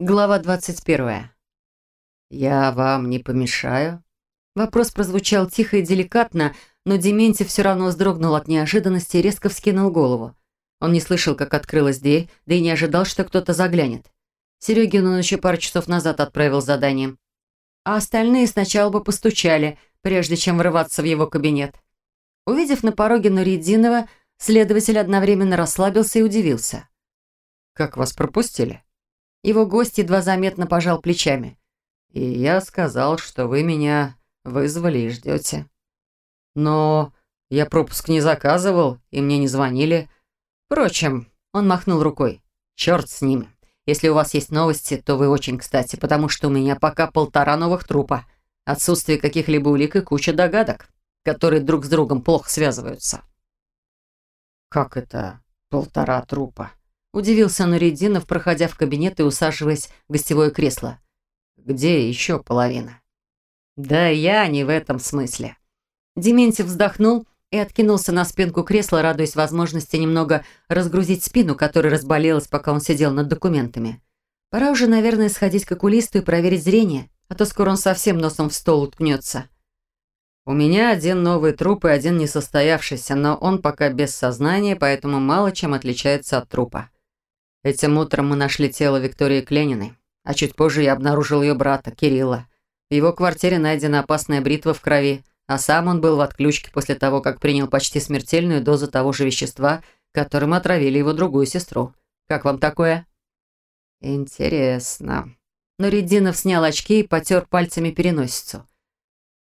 Глава 21. «Я вам не помешаю?» Вопрос прозвучал тихо и деликатно, но Дементьев все равно вздрогнул от неожиданности и резко вскинул голову. Он не слышал, как открылась дверь, да и не ожидал, что кто-то заглянет. Серегину он еще пару часов назад отправил заданием. А остальные сначала бы постучали, прежде чем врываться в его кабинет. Увидев на пороге Нуридинова, следователь одновременно расслабился и удивился. «Как вас пропустили?» Его гость едва заметно пожал плечами. «И я сказал, что вы меня вызвали и ждете». «Но я пропуск не заказывал, и мне не звонили. Впрочем, он махнул рукой. Черт с ними. Если у вас есть новости, то вы очень кстати, потому что у меня пока полтора новых трупа. Отсутствие каких-либо улик и куча догадок, которые друг с другом плохо связываются». «Как это полтора трупа?» Удивился Нуридинов, проходя в кабинет и усаживаясь в гостевое кресло. «Где еще половина?» «Да я не в этом смысле». Дементьев вздохнул и откинулся на спинку кресла, радуясь возможности немного разгрузить спину, которая разболелась, пока он сидел над документами. Пора уже, наверное, сходить к окулисту и проверить зрение, а то скоро он совсем носом в стол уткнется. У меня один новый труп и один несостоявшийся, но он пока без сознания, поэтому мало чем отличается от трупа. Этим утром мы нашли тело Виктории Клениной, а чуть позже я обнаружил ее брата, Кирилла. В его квартире найдена опасная бритва в крови, а сам он был в отключке после того, как принял почти смертельную дозу того же вещества, которым отравили его другую сестру. Как вам такое? Интересно. Но Рединов снял очки и потер пальцами переносицу.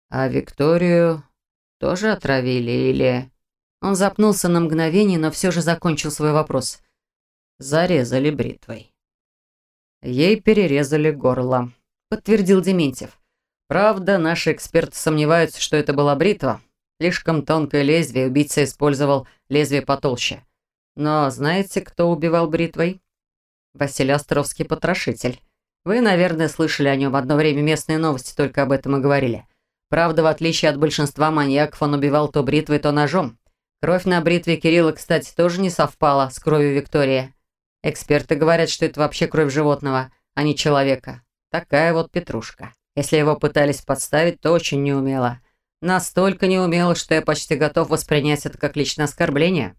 А Викторию тоже отравили или... Он запнулся на мгновение, но все же закончил свой вопрос – зарезали бритвой. Ей перерезали горло, подтвердил Дементьев. Правда, наши эксперты сомневаются, что это была бритва. Слишком тонкое лезвие, убийца использовал лезвие потолще. Но знаете, кто убивал бритвой? Василий Островский, потрошитель. Вы, наверное, слышали о нем. Одно время местные новости только об этом и говорили. Правда, в отличие от большинства маньяков, он убивал то бритвой, то ножом. Кровь на бритве Кирилла, кстати, тоже не совпала с кровью Виктории. Эксперты говорят, что это вообще кровь животного, а не человека. Такая вот петрушка. Если его пытались подставить, то очень неумело. Настолько неумело, что я почти готов воспринять это как личное оскорбление.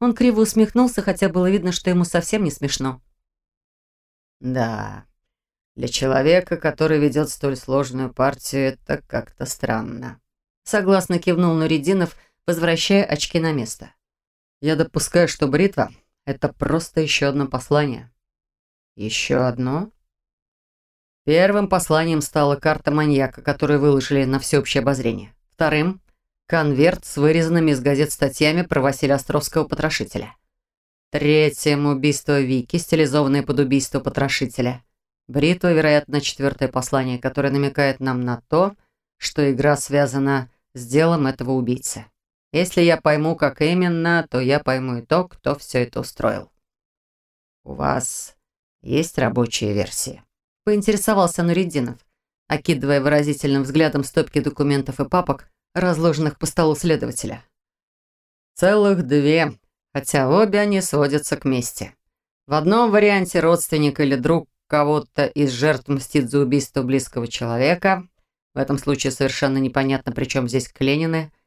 Он криво усмехнулся, хотя было видно, что ему совсем не смешно. Да, для человека, который ведет столь сложную партию, это как-то странно. Согласно кивнул Нуридинов, возвращая очки на место. Я допускаю, что бритва это просто еще одно послание. Еще одно? Первым посланием стала карта маньяка, которую выложили на всеобщее обозрение. Вторым – конверт с вырезанными из газет статьями про Василия Островского потрошителя. Третьим – убийство Вики, стилизованное под убийство потрошителя. Бритва, вероятно, четвертое послание, которое намекает нам на то, что игра связана с делом этого убийцы. Если я пойму, как именно, то я пойму и то, кто все это устроил. У вас есть рабочая версия? Поинтересовался Нуриддинов, окидывая выразительным взглядом стопки документов и папок, разложенных по столу следователя. Целых две, хотя обе они сводятся к мести. В одном варианте родственник или друг кого-то из жертв мстит за убийство близкого человека. В этом случае совершенно непонятно, при чем здесь Кленины –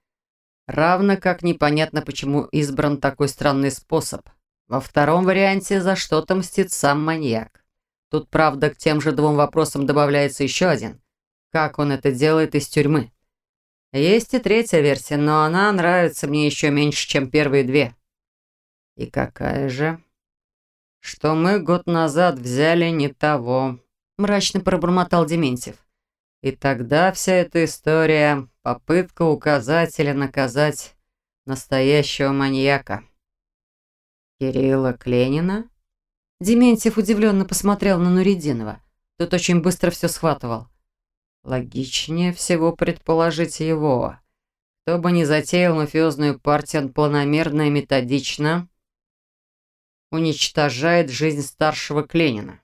Равно как непонятно, почему избран такой странный способ. Во втором варианте за что-то мстит сам маньяк. Тут, правда, к тем же двум вопросам добавляется еще один. Как он это делает из тюрьмы? Есть и третья версия, но она нравится мне еще меньше, чем первые две. И какая же? Что мы год назад взяли не того, мрачно пробормотал Дементьев. И тогда вся эта история – попытка указать или наказать настоящего маньяка. Кирилла Кленина? Дементьев удивленно посмотрел на Нуридинова. Тот очень быстро все схватывал. Логичнее всего предположить его. Кто бы ни затеял мафиозную партию, он планомерно и методично уничтожает жизнь старшего Кленина.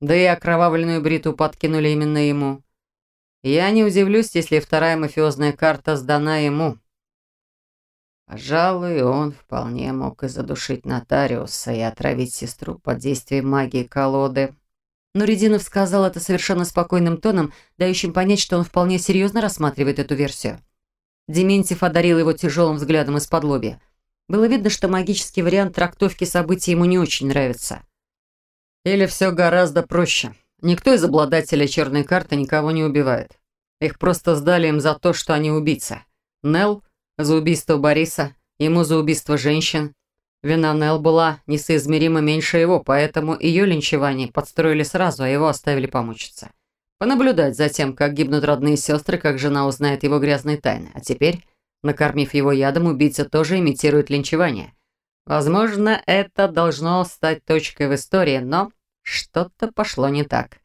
Да и окровавленную бриту подкинули именно ему. Я не удивлюсь, если вторая мафиозная карта сдана ему. Пожалуй, он вполне мог и задушить нотариуса и отравить сестру под действием магии колоды. Но Рединов сказал это совершенно спокойным тоном, дающим понять, что он вполне серьезно рассматривает эту версию. Дементьев одарил его тяжелым взглядом из-под лобья. Было видно, что магический вариант трактовки событий ему не очень нравится. Или все гораздо проще. Никто из обладателей черной карты никого не убивает. Их просто сдали им за то, что они убийцы. Нел за убийство Бориса, ему за убийство женщин. Вина Нел была несоизмеримо меньше его, поэтому ее линчевание подстроили сразу, а его оставили помучиться. Понаблюдать за тем, как гибнут родные сестры, как жена узнает его грязные тайны. А теперь, накормив его ядом, убийца тоже имитирует линчевание. Возможно, это должно стать точкой в истории, но что-то пошло не так.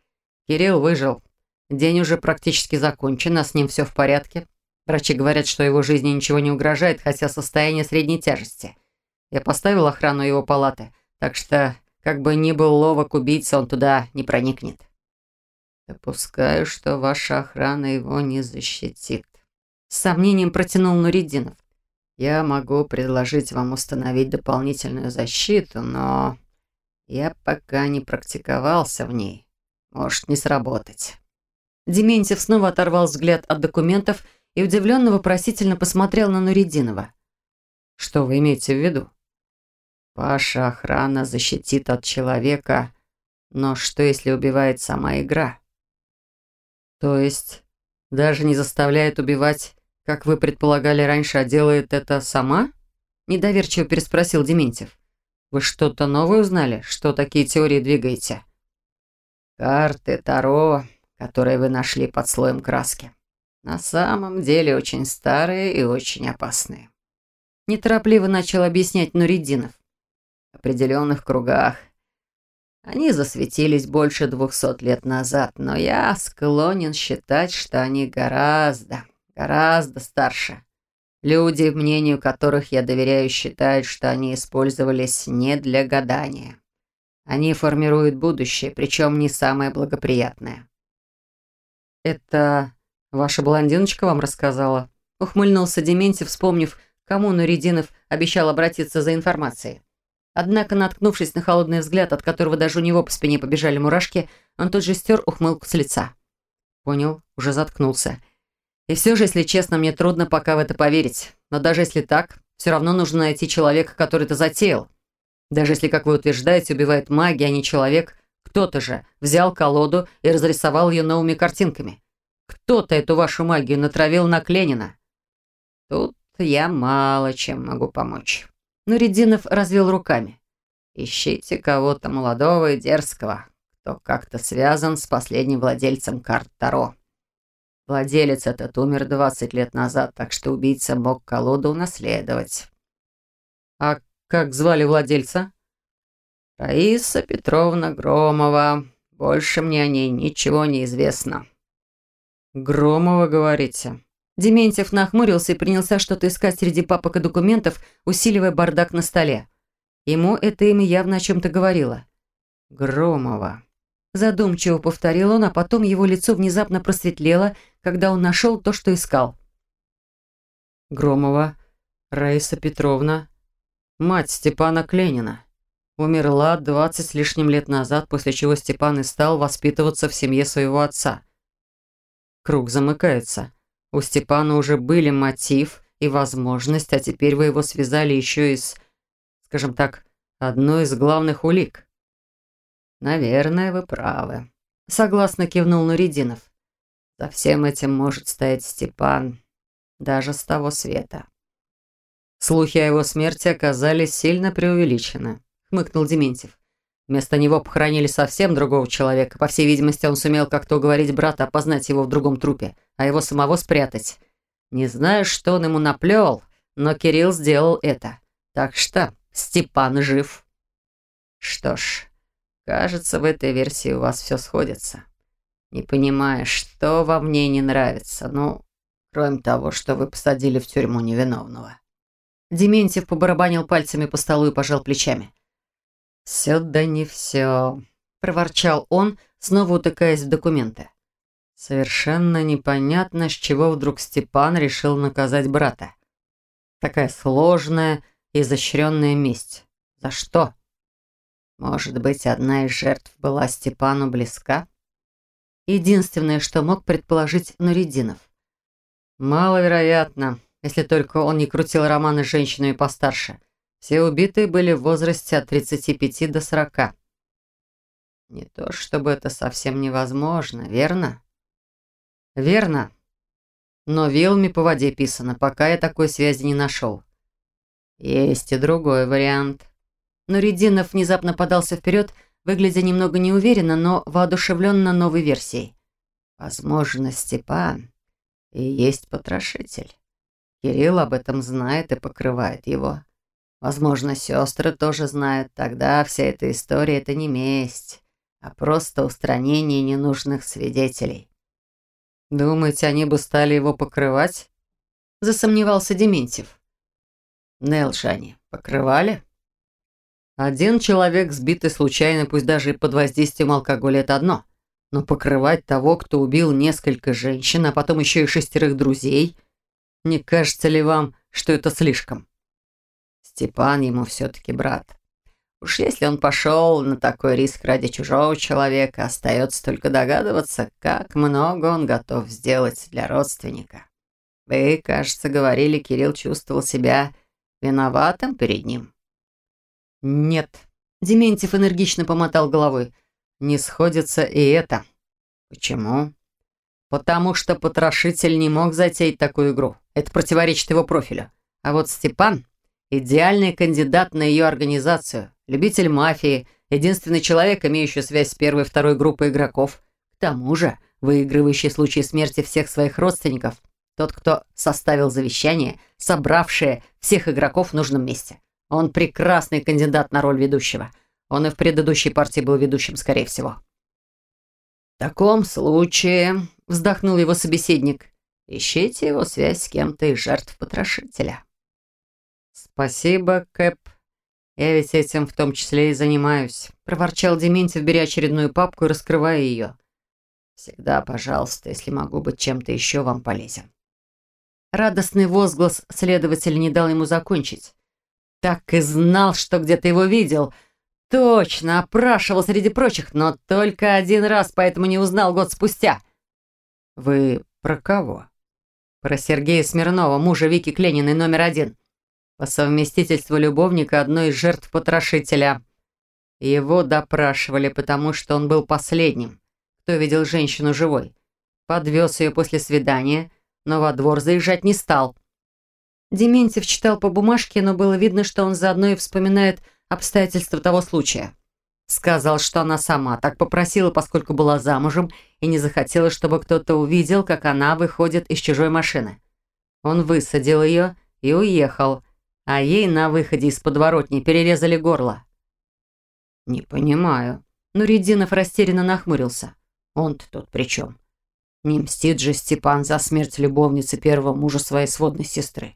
Кирилл выжил. День уже практически закончен, а с ним все в порядке. Врачи говорят, что его жизни ничего не угрожает, хотя состояние средней тяжести. Я поставил охрану его палаты, так что, как бы ни был ловок убийца, он туда не проникнет. Допускаю, что ваша охрана его не защитит. С сомнением протянул Нуридинов. Я могу предложить вам установить дополнительную защиту, но я пока не практиковался в ней. Может не сработать. Дементьев снова оторвал взгляд от документов и удивленно вопросительно посмотрел на Нуридинова. «Что вы имеете в виду?» «Ваша охрана защитит от человека, но что, если убивает сама игра?» «То есть даже не заставляет убивать как вы предполагали раньше, а делает это сама?» Недоверчиво переспросил Дементьев. «Вы что-то новое узнали? Что такие теории двигаете?» «Карты Таро, которые вы нашли под слоем краски. На самом деле очень старые и очень опасные». Неторопливо начал объяснять Нуридинов. В определенных кругах. Они засветились больше двухсот лет назад, но я склонен считать, что они гораздо, Гораздо старше. Люди, мнению которых я доверяю, считают, что они использовались не для гадания. Они формируют будущее, причем не самое благоприятное. «Это ваша блондиночка вам рассказала?» Ухмыльнулся Дементьев, вспомнив, кому Нуридинов обещал обратиться за информацией. Однако, наткнувшись на холодный взгляд, от которого даже у него по спине побежали мурашки, он тут же стер ухмылку с лица. Понял, уже заткнулся. И все же, если честно, мне трудно пока в это поверить. Но даже если так, все равно нужно найти человека, который это затеял. Даже если, как вы утверждаете, убивает магия, а не человек, кто-то же взял колоду и разрисовал ее новыми картинками. Кто-то эту вашу магию натравил на Кленина. Тут я мало чем могу помочь. Но Рединов развел руками. Ищите кого-то молодого и дерзкого, кто как-то связан с последним владельцем карт Таро. Владелец этот умер 20 лет назад, так что убийца мог колоду унаследовать. А как звали владельца? Раиса Петровна Громова. Больше мне о ней ничего не известно. Громова, говорите? Дементьев нахмурился и принялся что-то искать среди папок и документов, усиливая бардак на столе. Ему это имя явно о чем-то говорило. Громова. Задумчиво повторил он, а потом его лицо внезапно просветлело, когда он нашел то, что искал. Громова Раиса Петровна, мать Степана Кленина. Умерла двадцать с лишним лет назад, после чего Степан и стал воспитываться в семье своего отца. Круг замыкается. У Степана уже были мотив и возможность, а теперь вы его связали еще и с, скажем так, одной из главных улик. «Наверное, вы правы», — согласно кивнул Нуридинов. «За всем этим может стоять Степан, даже с того света». «Слухи о его смерти оказались сильно преувеличены», — хмыкнул Дементьев. «Вместо него похоронили совсем другого человека. По всей видимости, он сумел как-то уговорить брата опознать его в другом трупе, а его самого спрятать. Не знаю, что он ему наплел, но Кирилл сделал это. Так что Степан жив». «Что ж...» Кажется, в этой версии у вас все сходится. Не понимая, что во мне не нравится, ну, кроме того, что вы посадили в тюрьму невиновного. Дементьев побарабанил пальцами по столу и пожал плечами. «Все да не все», — проворчал он, снова утыкаясь в документы. «Совершенно непонятно, с чего вдруг Степан решил наказать брата. Такая сложная, изощренная месть. За что?» Может быть, одна из жертв была Степану близка? Единственное, что мог предположить Нуридинов. Маловероятно, если только он не крутил романы с женщинами постарше. Все убитые были в возрасте от 35 до 40. Не то чтобы это совсем невозможно, верно? Верно. Но вилами по воде писано, пока я такой связи не нашел. Есть и другой вариант. Но Рединов внезапно подался вперед, выглядя немного неуверенно, но воодушевленно новой версией. Возможно, Степан и есть потрошитель. Кирилл об этом знает и покрывает его. Возможно, сестры тоже знают. Тогда вся эта история — это не месть, а просто устранение ненужных свидетелей. Думаете, они бы стали его покрывать? Засомневался Дементьев. Нел они покрывали? Один человек, сбитый случайно, пусть даже и под воздействием алкоголя, это одно. Но покрывать того, кто убил несколько женщин, а потом еще и шестерых друзей, не кажется ли вам, что это слишком? Степан ему все-таки брат. Уж если он пошел на такой риск ради чужого человека, остается только догадываться, как много он готов сделать для родственника. Вы, кажется, говорили, Кирилл чувствовал себя виноватым перед ним. «Нет». Дементьев энергично помотал головой. «Не сходится и это». «Почему?» «Потому что потрошитель не мог затеять такую игру. Это противоречит его профилю. А вот Степан – идеальный кандидат на ее организацию, любитель мафии, единственный человек, имеющий связь с первой и второй группой игроков. К тому же, выигрывающий в случае смерти всех своих родственников, тот, кто составил завещание, собравшее всех игроков в нужном месте. Он прекрасный кандидат на роль ведущего. Он и в предыдущей партии был ведущим, скорее всего. «В таком случае», — вздохнул его собеседник, «ищите его связь с кем-то из жертв потрошителя». «Спасибо, Кэп. Я ведь этим в том числе и занимаюсь», — проворчал Дементьев, беря очередную папку и раскрывая ее. «Всегда, пожалуйста, если могу быть чем-то еще вам полезен». Радостный возглас следователя не дал ему закончить. Так и знал, что где-то его видел. Точно, опрашивал среди прочих, но только один раз, поэтому не узнал год спустя. Вы про кого? Про Сергея Смирнова, мужа Вики Клениной, номер один. По совместительству любовника одной из жертв потрошителя. Его допрашивали, потому что он был последним, кто видел женщину живой. Подвез ее после свидания, но во двор заезжать не стал. Дементьев читал по бумажке, но было видно, что он заодно и вспоминает обстоятельства того случая. Сказал, что она сама так попросила, поскольку была замужем и не захотела, чтобы кто-то увидел, как она выходит из чужой машины. Он высадил ее и уехал, а ей на выходе из подворотни перерезали горло. «Не понимаю». Но Рединов растерянно нахмурился. «Он-то тут при чем? Не мстит же Степан за смерть любовницы первого мужа своей сводной сестры.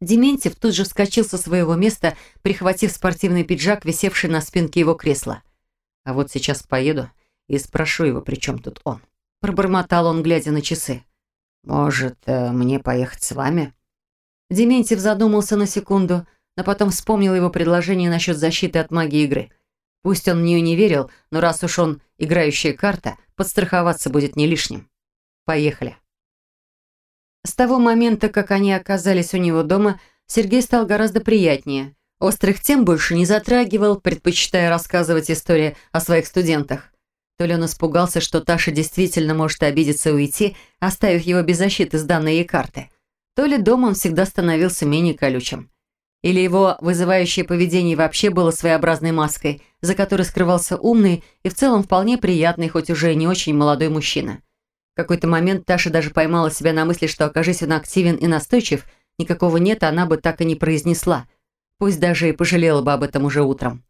Дементьев тут же вскочил со своего места, прихватив спортивный пиджак, висевший на спинке его кресла. «А вот сейчас поеду и спрошу его, при чем тут он?» Пробормотал он, глядя на часы. «Может, э, мне поехать с вами?» Дементьев задумался на секунду, но потом вспомнил его предложение насчет защиты от магии игры. Пусть он в нее не верил, но раз уж он играющая карта, подстраховаться будет не лишним. Поехали. С того момента, как они оказались у него дома, Сергей стал гораздо приятнее. Острых тем больше не затрагивал, предпочитая рассказывать истории о своих студентах. То ли он испугался, что Таша действительно может обидеться и уйти, оставив его без защиты с данной ей карты. То ли дома он всегда становился менее колючим. Или его вызывающее поведение вообще было своеобразной маской, за которой скрывался умный и в целом вполне приятный, хоть уже не очень молодой мужчина. Какой-то момент Таша даже поймала себя на мысли, что окажись он активен и настойчив, никакого «нет» она бы так и не произнесла. Пусть даже и пожалела бы об этом уже утром.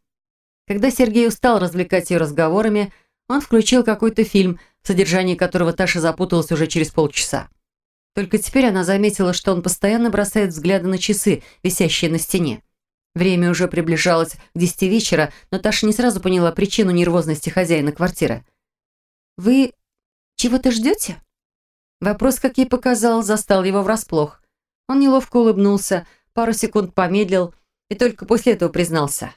Когда Сергей устал развлекать ее разговорами, он включил какой-то фильм, в содержании которого Таша запуталась уже через полчаса. Только теперь она заметила, что он постоянно бросает взгляды на часы, висящие на стене. Время уже приближалось к десяти вечера, но Таша не сразу поняла причину нервозности хозяина квартиры. «Вы «Чего-то ждете?» Вопрос, как ей показал, застал его врасплох. Он неловко улыбнулся, пару секунд помедлил и только после этого признался.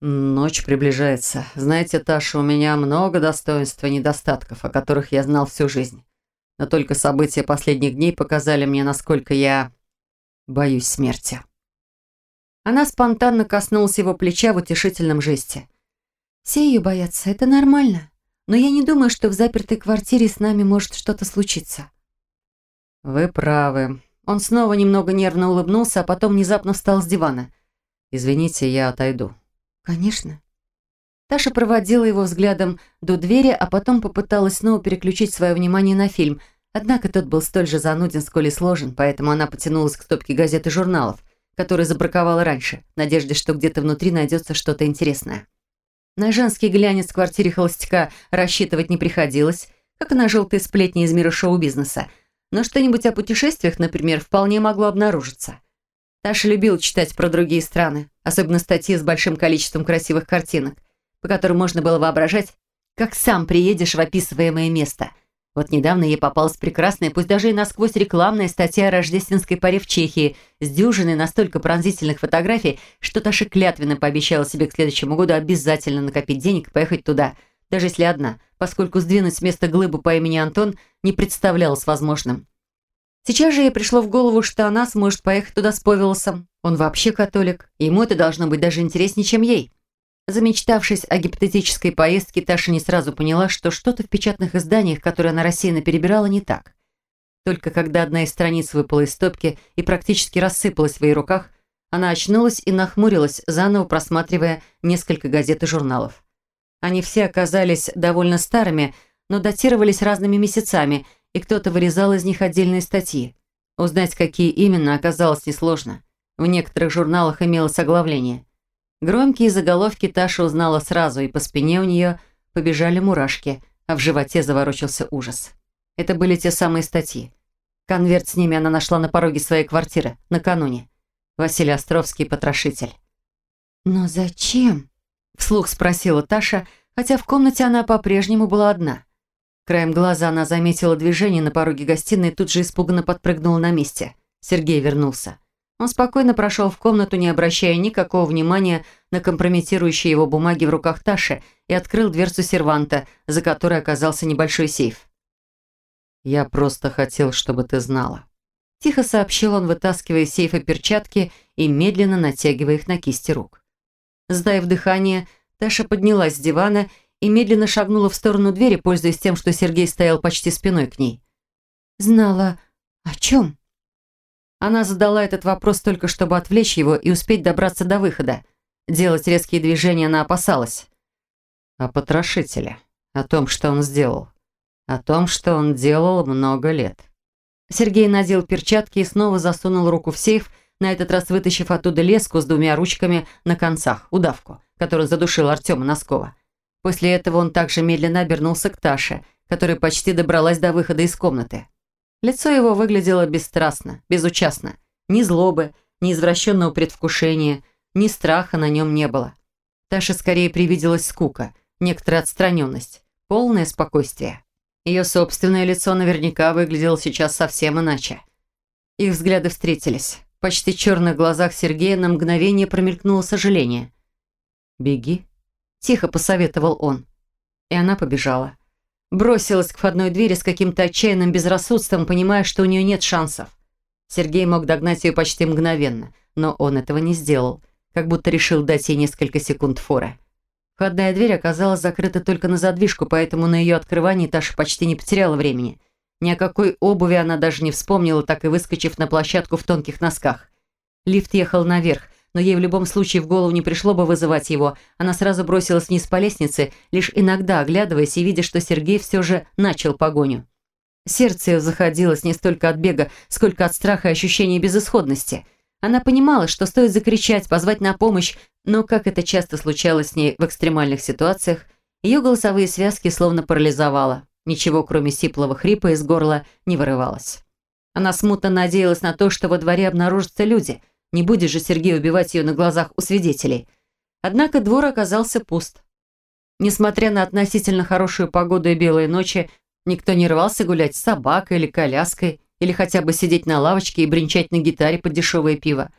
Ночь приближается. Знаете, Таша, у меня много достоинств и недостатков, о которых я знал всю жизнь. Но только события последних дней показали мне, насколько я боюсь смерти. Она спонтанно коснулась его плеча в утешительном жесте. «Все ее боятся, это нормально. Но я не думаю, что в запертой квартире с нами может что-то случиться». «Вы правы». Он снова немного нервно улыбнулся, а потом внезапно встал с дивана. «Извините, я отойду». «Конечно». Таша проводила его взглядом до двери, а потом попыталась снова переключить свое внимание на фильм. Однако тот был столь же зануден, сколь и сложен, поэтому она потянулась к стопке газет и журналов, которые забраковала раньше, в надежде, что где-то внутри найдется что-то интересное. На женский глянец в квартире холостяка рассчитывать не приходилось, как на желтые сплетни из мира шоу-бизнеса, но что-нибудь о путешествиях, например, вполне могло обнаружиться. Таша любила читать про другие страны, особенно статьи с большим количеством красивых картинок, по которым можно было воображать, как сам приедешь в описываемое место. Вот недавно ей попалась прекрасная, пусть даже и насквозь рекламная статья о рождественской паре в Чехии с дюжиной настолько пронзительных фотографий, что Таша клятвенно пообещала себе к следующему году обязательно накопить денег и поехать туда, даже если одна, поскольку сдвинуть с места глыбу по имени Антон не представлялось возможным. Сейчас же ей пришло в голову, что она сможет поехать туда с Повелосом. Он вообще католик, и ему это должно быть даже интереснее, чем ей. Замечтавшись о гипотетической поездке, Таша не сразу поняла, что что-то в печатных изданиях, которые она рассеянно перебирала, не так. Только когда одна из страниц выпала из стопки и практически рассыпалась в ее руках, она очнулась и нахмурилась, заново просматривая несколько газет и журналов. Они все оказались довольно старыми, но датировались разными месяцами, и кто-то вырезал из них отдельные статьи. Узнать, какие именно, оказалось несложно. В некоторых журналах имелось оглавление. Громкие заголовки Таша узнала сразу, и по спине у нее побежали мурашки, а в животе заворочился ужас. Это были те самые статьи. Конверт с ними она нашла на пороге своей квартиры, накануне. Василий Островский, потрошитель. «Но зачем?» – вслух спросила Таша, хотя в комнате она по-прежнему была одна. Краем глаза она заметила движение на пороге гостиной и тут же испуганно подпрыгнула на месте. Сергей вернулся. Он спокойно прошел в комнату, не обращая никакого внимания на компрометирующие его бумаги в руках Таши и открыл дверцу серванта, за которой оказался небольшой сейф. «Я просто хотел, чтобы ты знала». Тихо сообщил он, вытаскивая сейфа перчатки и медленно натягивая их на кисти рук. Сдаив дыхание, Таша поднялась с дивана и медленно шагнула в сторону двери, пользуясь тем, что Сергей стоял почти спиной к ней. «Знала о чем?» Она задала этот вопрос только, чтобы отвлечь его и успеть добраться до выхода. Делать резкие движения она опасалась. О потрошителе. О том, что он сделал. О том, что он делал много лет. Сергей надел перчатки и снова засунул руку в сейф, на этот раз вытащив оттуда леску с двумя ручками на концах, удавку, которую задушил Артема Носкова. После этого он также медленно обернулся к Таше, которая почти добралась до выхода из комнаты. Лицо его выглядело бесстрастно, безучастно. Ни злобы, ни извращенного предвкушения, ни страха на нем не было. Таше скорее привиделась скука, некоторая отстраненность, полное спокойствие. Ее собственное лицо наверняка выглядело сейчас совсем иначе. Их взгляды встретились. В почти черных глазах Сергея на мгновение промелькнуло сожаление. «Беги», Тихо посоветовал он. И она побежала. Бросилась к входной двери с каким-то отчаянным безрассудством, понимая, что у нее нет шансов. Сергей мог догнать ее почти мгновенно, но он этого не сделал, как будто решил дать ей несколько секунд форы. Входная дверь оказалась закрыта только на задвижку, поэтому на ее открывании Таша почти не потеряла времени. Ни о какой обуви она даже не вспомнила, так и выскочив на площадку в тонких носках. Лифт ехал наверх, но ей в любом случае в голову не пришло бы вызывать его. Она сразу бросилась вниз по лестнице, лишь иногда оглядываясь и видя, что Сергей все же начал погоню. Сердце ее заходилось не столько от бега, сколько от страха и ощущения безысходности. Она понимала, что стоит закричать, позвать на помощь, но, как это часто случалось с ней в экстремальных ситуациях, ее голосовые связки словно парализовало. Ничего, кроме сиплого хрипа из горла, не вырывалось. Она смутно надеялась на то, что во дворе обнаружатся люди – не будет же Сергей убивать ее на глазах у свидетелей. Однако двор оказался пуст. Несмотря на относительно хорошую погоду и белые ночи, никто не рвался гулять с собакой или коляской, или хотя бы сидеть на лавочке и бренчать на гитаре под дешевое пиво.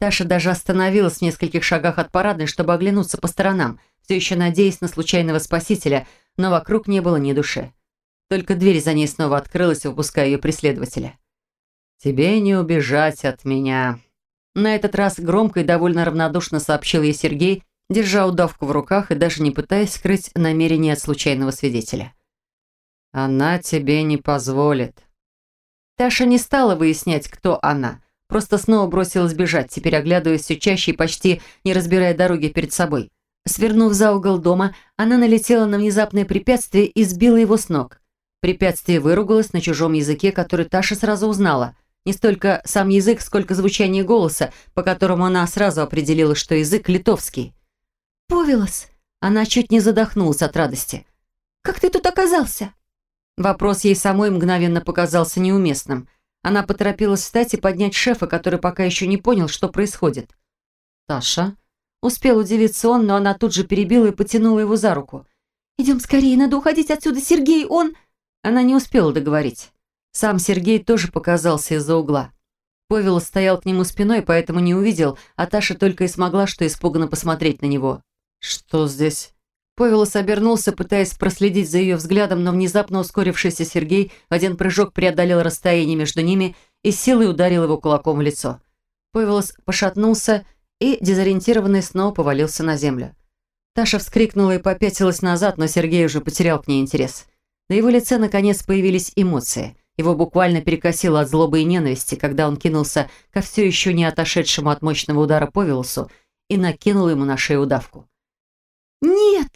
Таша даже остановилась в нескольких шагах от парадной, чтобы оглянуться по сторонам, все еще надеясь на случайного спасителя, но вокруг не было ни души. Только дверь за ней снова открылась, выпуская ее преследователя. «Тебе не убежать от меня». На этот раз громко и довольно равнодушно сообщил ей Сергей, держа удавку в руках и даже не пытаясь скрыть намерение от случайного свидетеля. «Она тебе не позволит». Таша не стала выяснять, кто она. Просто снова бросилась бежать, теперь оглядываясь все чаще и почти не разбирая дороги перед собой. Свернув за угол дома, она налетела на внезапное препятствие и сбила его с ног. Препятствие выругалось на чужом языке, который Таша сразу узнала. Не столько сам язык, сколько звучание голоса, по которому она сразу определила, что язык литовский. «Повелос!» Она чуть не задохнулась от радости. «Как ты тут оказался?» Вопрос ей самой мгновенно показался неуместным. Она поторопилась встать и поднять шефа, который пока еще не понял, что происходит. «Таша?» Успел удивиться он, но она тут же перебила и потянула его за руку. «Идем скорее, надо уходить отсюда, Сергей, он...» Она не успела договорить. Сам Сергей тоже показался из-за угла. Павел стоял к нему спиной, поэтому не увидел, а Таша только и смогла что испуганно посмотреть на него. «Что здесь?» Повелос обернулся, пытаясь проследить за ее взглядом, но внезапно ускорившийся Сергей в один прыжок преодолел расстояние между ними и силой ударил его кулаком в лицо. Повелос пошатнулся и, дезориентированный, снова повалился на землю. Таша вскрикнула и попятилась назад, но Сергей уже потерял к ней интерес. На его лице, наконец, появились эмоции. Его буквально перекосило от злобы и ненависти, когда он кинулся ко все еще не отошедшему от мощного удара Повелосу и накинул ему на шею удавку. «Нет!»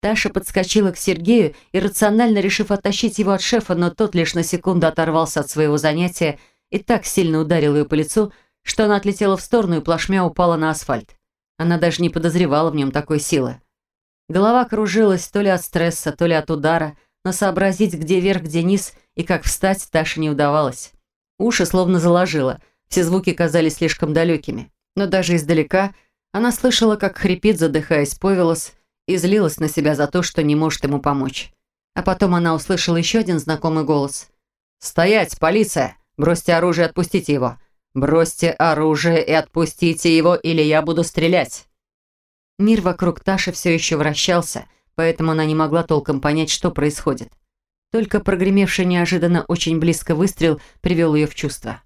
Таша подскочила к Сергею, иррационально решив оттащить его от шефа, но тот лишь на секунду оторвался от своего занятия и так сильно ударил ее по лицу, что она отлетела в сторону и плашмя упала на асфальт. Она даже не подозревала в нем такой силы. Голова кружилась то ли от стресса, то ли от удара, но сообразить, где верх, где низ и как встать, Таше не удавалось. Уши словно заложило, все звуки казались слишком далекими. Но даже издалека она слышала, как хрипит, задыхаясь, повелос, и злилась на себя за то, что не может ему помочь. А потом она услышала еще один знакомый голос. «Стоять, полиция! Бросьте оружие и отпустите его! Бросьте оружие и отпустите его, или я буду стрелять!» Мир вокруг Таши все еще вращался, поэтому она не могла толком понять, что происходит. Только прогремевший неожиданно очень близко выстрел привел ее в чувство.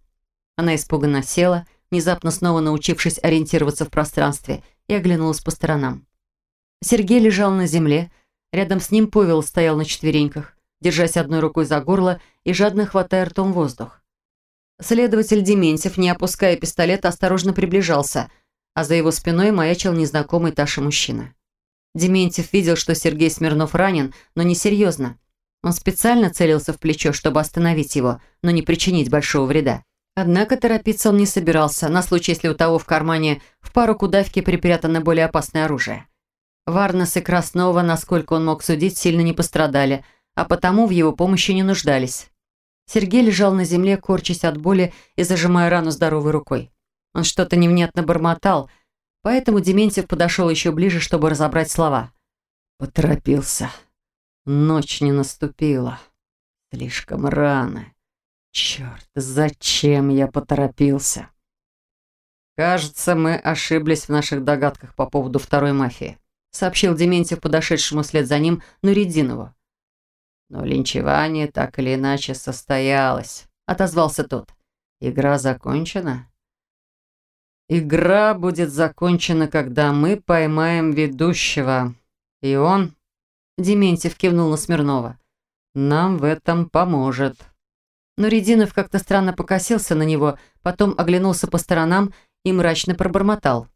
Она испуганно села, внезапно снова научившись ориентироваться в пространстве, и оглянулась по сторонам. Сергей лежал на земле. Рядом с ним Павел стоял на четвереньках, держась одной рукой за горло и жадно хватая ртом воздух. Следователь Дементьев, не опуская пистолет, осторожно приближался, а за его спиной маячил незнакомый Таша мужчина. Дементьев видел, что Сергей Смирнов ранен, но не серьезно. Он специально целился в плечо, чтобы остановить его, но не причинить большого вреда. Однако торопиться он не собирался, на случай, если у того в кармане в пару кудавки припрятано более опасное оружие. Варнес и Краснова, насколько он мог судить, сильно не пострадали, а потому в его помощи не нуждались. Сергей лежал на земле, корчась от боли и зажимая рану здоровой рукой. Он что-то невнятно бормотал, поэтому Дементьев подошел еще ближе, чтобы разобрать слова. «Поторопился. Ночь не наступила. Слишком рано. Черт, зачем я поторопился?» «Кажется, мы ошиблись в наших догадках по поводу второй мафии», сообщил Дементьев подошедшему вслед за ним Нуридинову. «Но линчевание так или иначе состоялось», — отозвался тот. «Игра закончена?» «Игра будет закончена, когда мы поймаем ведущего. И он...» Дементьев кивнул на Смирнова. «Нам в этом поможет». Но Рединов как-то странно покосился на него, потом оглянулся по сторонам и мрачно пробормотал.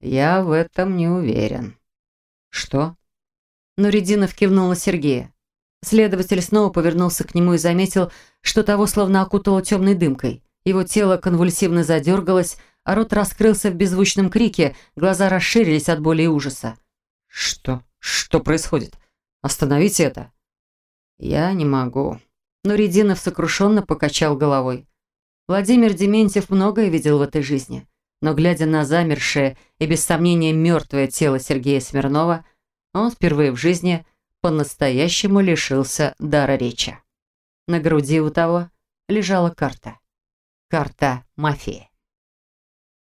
«Я в этом не уверен». «Что?» Но Рединов кивнул на Сергея. Следователь снова повернулся к нему и заметил, что того словно окутало темной дымкой. Его тело конвульсивно задергалось, рот раскрылся в беззвучном крике, глаза расширились от боли и ужаса. «Что? Что происходит? Остановите это!» «Я не могу». Но Рединов сокрушенно покачал головой. Владимир Дементьев многое видел в этой жизни но, глядя на замершее и, без сомнения, мертвое тело Сергея Смирнова, он впервые в жизни по-настоящему лишился дара речи. На груди у того лежала карта. Карта мафии.